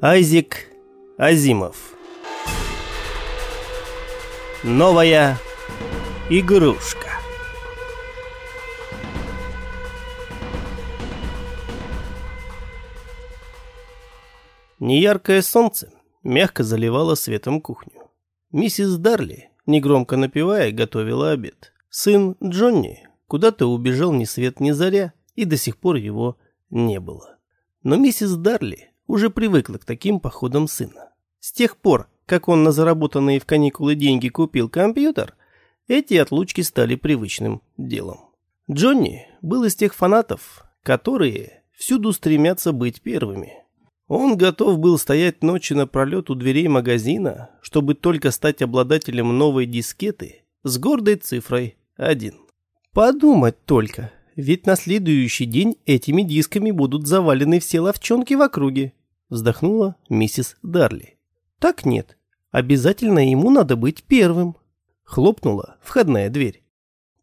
Айзек Азимов Новая игрушка Неяркое солнце мягко заливало светом кухню. Миссис Дарли, негромко напевая, готовила обед. Сын Джонни куда-то убежал ни свет ни заря, и до сих пор его не было. Но миссис Дарли уже привыкла к таким походам сына. С тех пор, как он на заработанные в каникулы деньги купил компьютер, эти отлучки стали привычным делом. Джонни был из тех фанатов, которые всюду стремятся быть первыми. Он готов был стоять ночи напролет у дверей магазина, чтобы только стать обладателем новой дискеты с гордой цифрой 1. Подумать только, ведь на следующий день этими дисками будут завалены все ловчонки в округе, вздохнула миссис Дарли. Так нет, обязательно ему надо быть первым. Хлопнула входная дверь.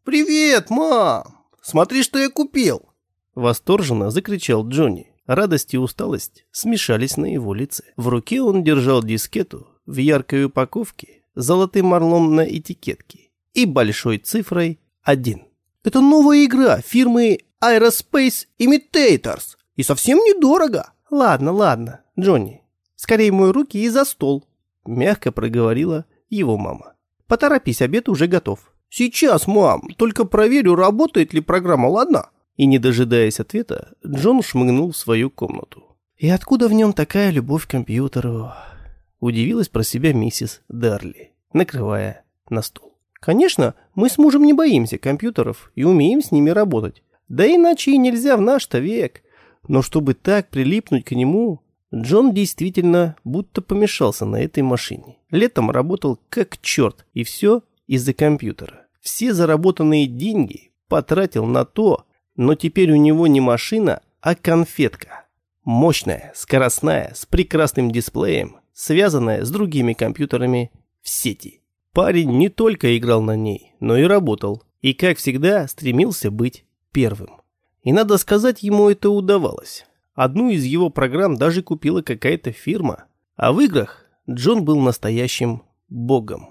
«Привет, мам! Смотри, что я купил!» Восторженно закричал Джонни. Радость и усталость смешались на его лице. В руке он держал дискету в яркой упаковке, золотым орлом на этикетке и большой цифрой 1. «Это новая игра фирмы Aerospace Imitators и совсем недорого!» «Ладно, ладно, Джонни, скорее мой руки и за стол», мягко проговорила его мама. «Поторопись, обед уже готов». «Сейчас, мам, только проверю, работает ли программа, ладно?» И, не дожидаясь ответа, Джон шмыгнул в свою комнату. «И откуда в нем такая любовь к компьютеру?» Удивилась про себя миссис Дарли, накрывая на стол. «Конечно, мы с мужем не боимся компьютеров и умеем с ними работать. Да иначе и нельзя в наш-то век. Но чтобы так прилипнуть к нему, Джон действительно будто помешался на этой машине. Летом работал как черт, и все из-за компьютера. Все заработанные деньги потратил на то, но теперь у него не машина, а конфетка. Мощная, скоростная, с прекрасным дисплеем, связанная с другими компьютерами в сети. Парень не только играл на ней, но и работал. И, как всегда, стремился быть первым. И надо сказать, ему это удавалось. Одну из его программ даже купила какая-то фирма. А в играх Джон был настоящим богом.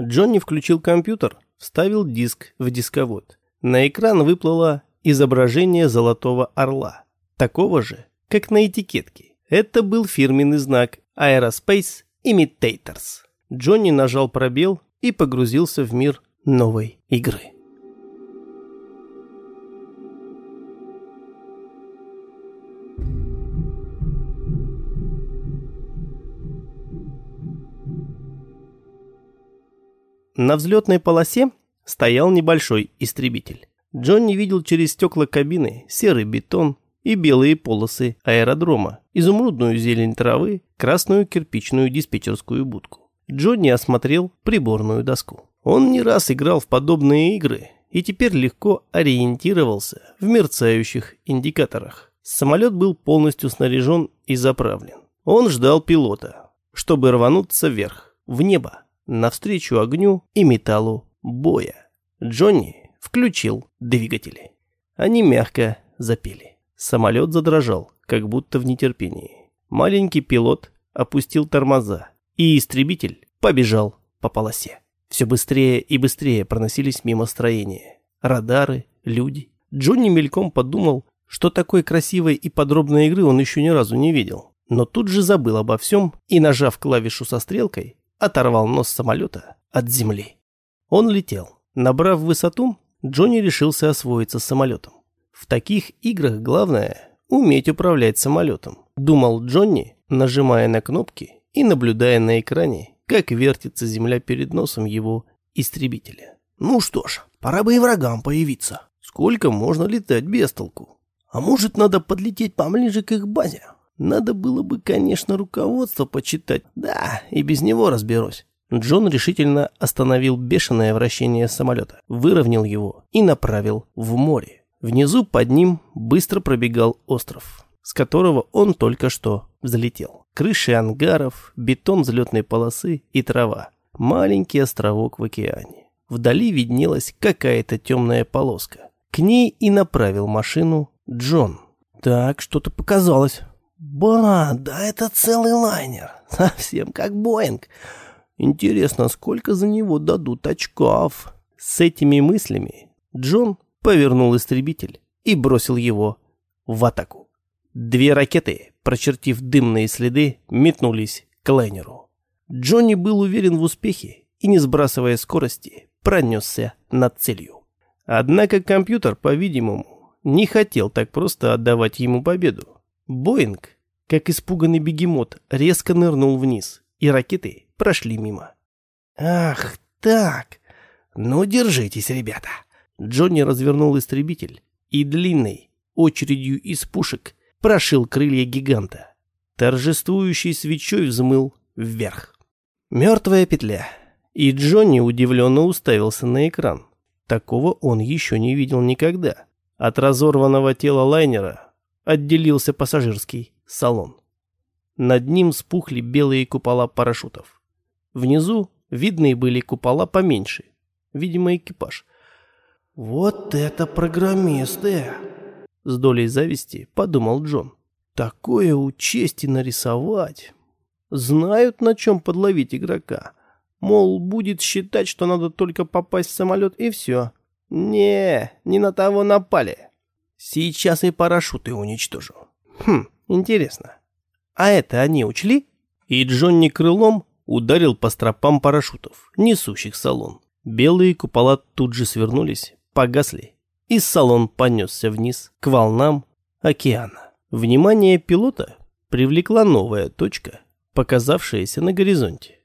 Джонни включил компьютер, вставил диск в дисковод. На экран выплыла изображение золотого орла, такого же, как на этикетке. Это был фирменный знак Aerospace Imitators. Джонни нажал пробел и погрузился в мир новой игры. На взлетной полосе стоял небольшой истребитель. Джонни видел через стекла кабины серый бетон и белые полосы аэродрома, изумрудную зелень травы, красную кирпичную диспетчерскую будку. Джонни осмотрел приборную доску. Он не раз играл в подобные игры и теперь легко ориентировался в мерцающих индикаторах. Самолет был полностью снаряжен и заправлен. Он ждал пилота, чтобы рвануться вверх, в небо, навстречу огню и металлу боя. Джонни включил двигатели. Они мягко запели. Самолет задрожал, как будто в нетерпении. Маленький пилот опустил тормоза, и истребитель побежал по полосе. Все быстрее и быстрее проносились мимо строения. Радары, люди. Джонни мельком подумал, что такой красивой и подробной игры он еще ни разу не видел. Но тут же забыл обо всем и, нажав клавишу со стрелкой, оторвал нос самолета от земли. Он летел. Набрав высоту, Джонни решился освоиться с самолетом. В таких играх главное – уметь управлять самолетом, думал Джонни, нажимая на кнопки и наблюдая на экране, как вертится земля перед носом его истребителя. Ну что ж, пора бы и врагам появиться. Сколько можно летать без толку? А может, надо подлететь поближе к их базе? Надо было бы, конечно, руководство почитать. Да, и без него разберусь. Джон решительно остановил бешеное вращение самолета, выровнял его и направил в море. Внизу под ним быстро пробегал остров, с которого он только что взлетел. Крыши ангаров, бетон взлетной полосы и трава. Маленький островок в океане. Вдали виднелась какая-то темная полоска. К ней и направил машину Джон. «Так, что-то показалось. Ба, да это целый лайнер. Совсем как Боинг. Интересно, сколько за него дадут очков? С этими мыслями Джон повернул истребитель и бросил его в атаку. Две ракеты, прочертив дымные следы, метнулись к лайнеру. Джонни был уверен в успехе и, не сбрасывая скорости, пронесся над целью. Однако компьютер, по-видимому, не хотел так просто отдавать ему победу. Боинг, как испуганный бегемот, резко нырнул вниз, и ракеты прошли мимо. «Ах так! Ну, держитесь, ребята!» Джонни развернул истребитель и длинной очередью из пушек прошил крылья гиганта. Торжествующий свечой взмыл вверх. Мертвая петля. И Джонни удивленно уставился на экран. Такого он еще не видел никогда. От разорванного тела лайнера отделился пассажирский салон. Над ним спухли белые купола парашютов. Внизу видны были купола поменьше. Видимо, экипаж. «Вот это программисты!» С долей зависти подумал Джон. «Такое учесть и нарисовать!» Знают, на чем подловить игрока. Мол, будет считать, что надо только попасть в самолет и все. Не, не на того напали. Сейчас и парашюты уничтожу. Хм, интересно. А это они учли? И Джонни крылом ударил по стропам парашютов, несущих салон. Белые купола тут же свернулись, погасли, и салон понесся вниз к волнам океана. Внимание пилота привлекла новая точка, показавшаяся на горизонте.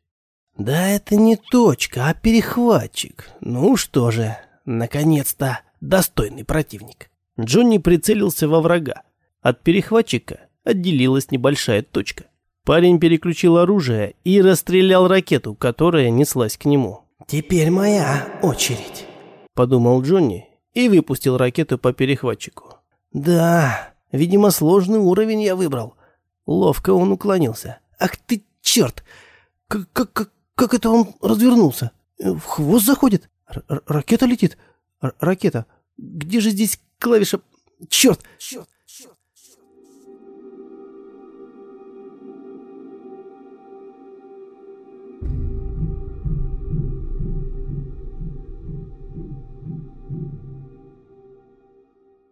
«Да это не точка, а перехватчик. Ну что же, наконец-то достойный противник». Джонни прицелился во врага. От перехватчика отделилась небольшая точка. Парень переключил оружие и расстрелял ракету, которая неслась к нему. «Теперь моя очередь», — подумал Джонни и выпустил ракету по перехватчику. «Да, видимо, сложный уровень я выбрал. Ловко он уклонился. Ах ты черт! Как, как, как, как это он развернулся? В хвост заходит? Р ракета летит? Р ракета. Где же здесь клавиша? Черт! Черт!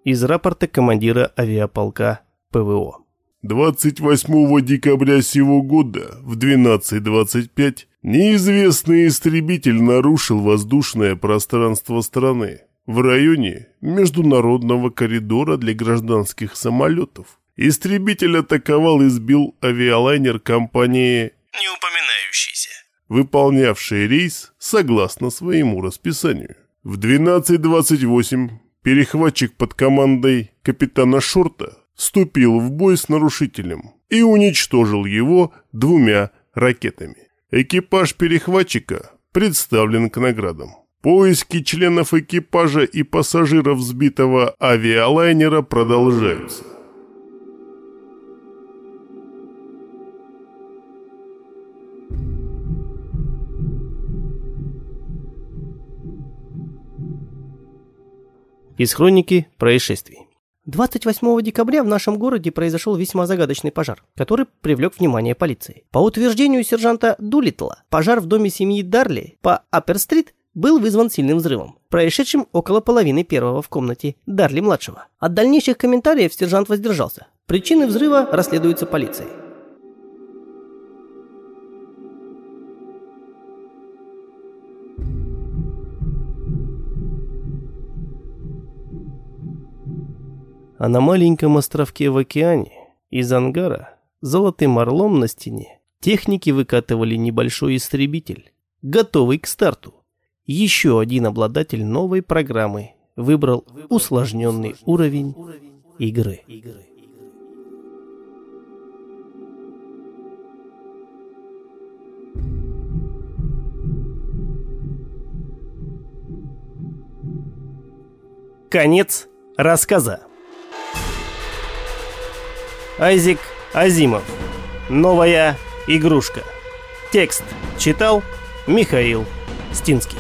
Из рапорта командира авиаполка ПВО. 28 декабря сего года в 12.25 неизвестный истребитель нарушил воздушное пространство страны в районе международного коридора для гражданских самолетов. Истребитель атаковал и сбил авиалайнер компании «Не упоминающийся», выполнявший рейс согласно своему расписанию. В 12.28 перехватчик под командой капитана Шорта вступил в бой с нарушителем и уничтожил его двумя ракетами. Экипаж перехватчика представлен к наградам. Поиски членов экипажа и пассажиров сбитого авиалайнера продолжаются. Из хроники происшествий. 28 декабря в нашем городе произошел весьма загадочный пожар, который привлек внимание полиции. По утверждению сержанта Дулитла, пожар в доме семьи Дарли по Аппер-стрит был вызван сильным взрывом, происшедшим около половины первого в комнате Дарли-младшего. От дальнейших комментариев сержант воздержался. Причины взрыва расследуются полицией. А на маленьком островке в океане из ангара золотым орлом на стене техники выкатывали небольшой истребитель, готовый к старту. Еще один обладатель новой программы выбрал усложненный уровень игры. Конец рассказа. Айзик Азимов. Новая игрушка. Текст читал Михаил Стинский.